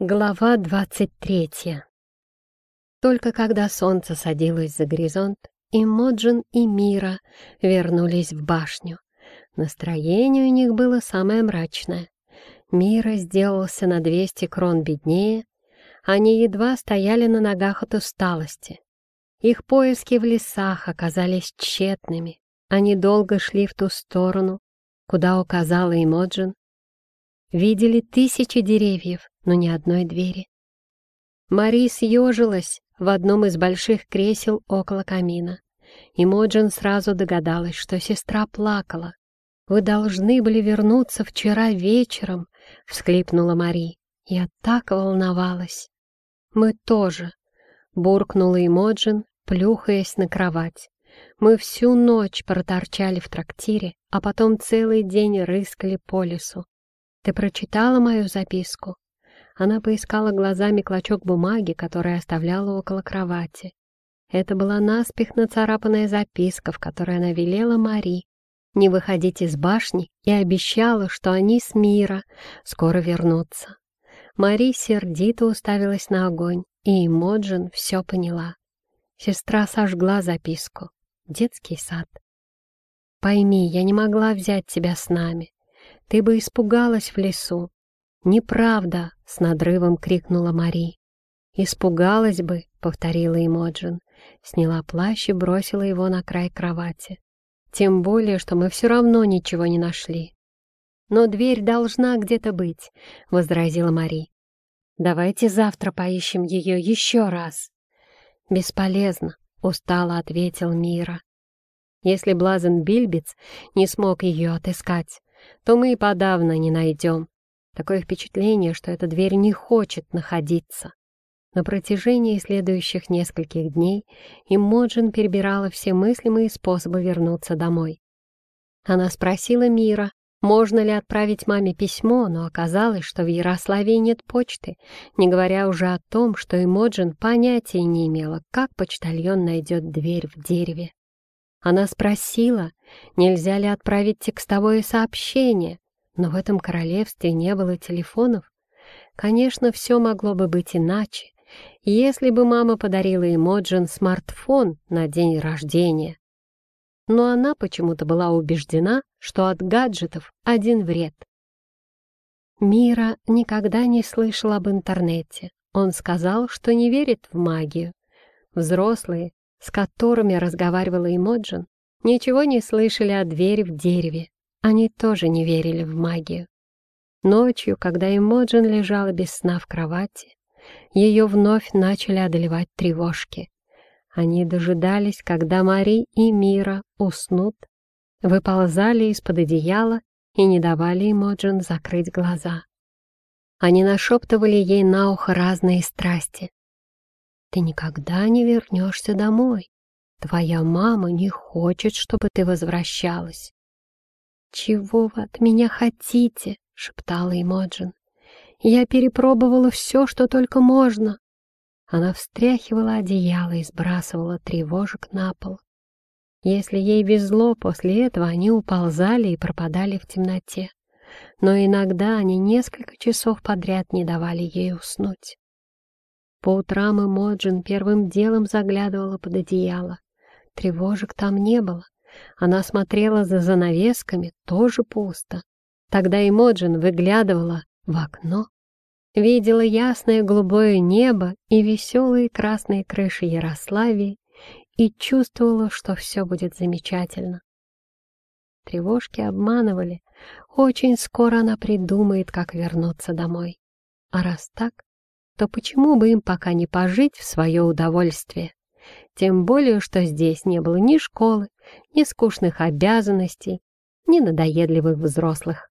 Глава двадцать третья Только когда солнце садилось за горизонт, и Моджин, и Мира вернулись в башню. Настроение у них было самое мрачное. Мира сделался на двести крон беднее, они едва стояли на ногах от усталости. Их поиски в лесах оказались тщетными. Они долго шли в ту сторону, куда указала Имоджин. Видели тысячи деревьев, но ни одной двери. Мари съежилась в одном из больших кресел около камина. И Моджин сразу догадалась, что сестра плакала. «Вы должны были вернуться вчера вечером», — всхлипнула Мари. «Я так волновалась». «Мы тоже», — буркнула Имоджин, плюхаясь на кровать. «Мы всю ночь проторчали в трактире, а потом целый день рыскали по лесу. Ты прочитала мою записку?» Она поискала глазами клочок бумаги, который оставляла около кровати. Это была наспех нацарапанная записка, в которой она велела Мари не выходить из башни и обещала, что они с Мира скоро вернутся. Мари сердито уставилась на огонь, и Эмоджин все поняла. Сестра сожгла записку. Детский сад. «Пойми, я не могла взять тебя с нами. Ты бы испугалась в лесу. «Неправда!» — с надрывом крикнула Мари. «Испугалась бы», — повторила Эмоджин. Сняла плащ и бросила его на край кровати. «Тем более, что мы все равно ничего не нашли». «Но дверь должна где-то быть», — возразила Мари. «Давайте завтра поищем ее еще раз». «Бесполезно», — устало ответил Мира. «Если Блазен Бильбиц не смог ее отыскать, то мы и подавно не найдем. Такое впечатление, что эта дверь не хочет находиться. На протяжении следующих нескольких дней Имоджин перебирала все мыслимые способы вернуться домой. Она спросила Мира, можно ли отправить маме письмо, но оказалось, что в Ярославе нет почты, не говоря уже о том, что Имоджин понятия не имела, как почтальон найдет дверь в дереве. Она спросила, нельзя ли отправить текстовое сообщение, но в этом королевстве не было телефонов. Конечно, все могло бы быть иначе, если бы мама подарила Эмоджин смартфон на день рождения. Но она почему-то была убеждена, что от гаджетов один вред. Мира никогда не слышал об интернете. Он сказал, что не верит в магию. Взрослые, с которыми разговаривала Эмоджин, ничего не слышали о двери в дереве, они тоже не верили в магию. Ночью, когда Эмоджин лежала без сна в кровати, ее вновь начали одолевать тревожки. Они дожидались, когда Мари и Мира уснут, выползали из-под одеяла и не давали Эмоджин закрыть глаза. Они нашептывали ей на ухо разные страсти. «Ты никогда не вернешься домой. Твоя мама не хочет, чтобы ты возвращалась. «Чего вы от меня хотите?» — шептала Эмоджин. «Я перепробовала все, что только можно». Она встряхивала одеяло и сбрасывала тревожек на пол. Если ей везло, после этого они уползали и пропадали в темноте. Но иногда они несколько часов подряд не давали ей уснуть. По утрам Эмоджин первым делом заглядывала под одеяло. Тревожек там не было, она смотрела за занавесками, тоже пусто. Тогда Эмоджин выглядывала в окно, видела ясное голубое небо и веселые красные крыши Ярославии и чувствовала, что все будет замечательно. Тревожки обманывали. Очень скоро она придумает, как вернуться домой. А раз так, то почему бы им пока не пожить в свое удовольствие? Тем более, что здесь не было ни школы, ни скучных обязанностей, ни надоедливых взрослых.